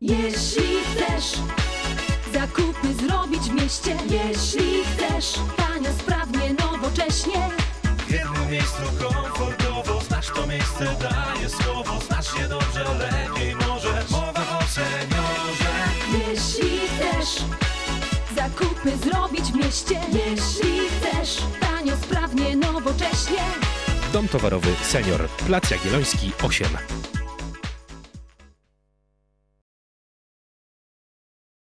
Jeśli chcesz zakupy zrobić w mieście, jeśli chcesz tanio, sprawnie, nowocześnie, W jednym miejscu komfortowo Znasz to miejsce, daje słowo Znasz je dobrze, lepiej może Mowa o seniorze jeśli chcesz zakupy zrobić w mieście, jeśli chcesz tanio, sprawnie, nowocześnie. Dom towarowy Senior, Plac Jagielloński 8.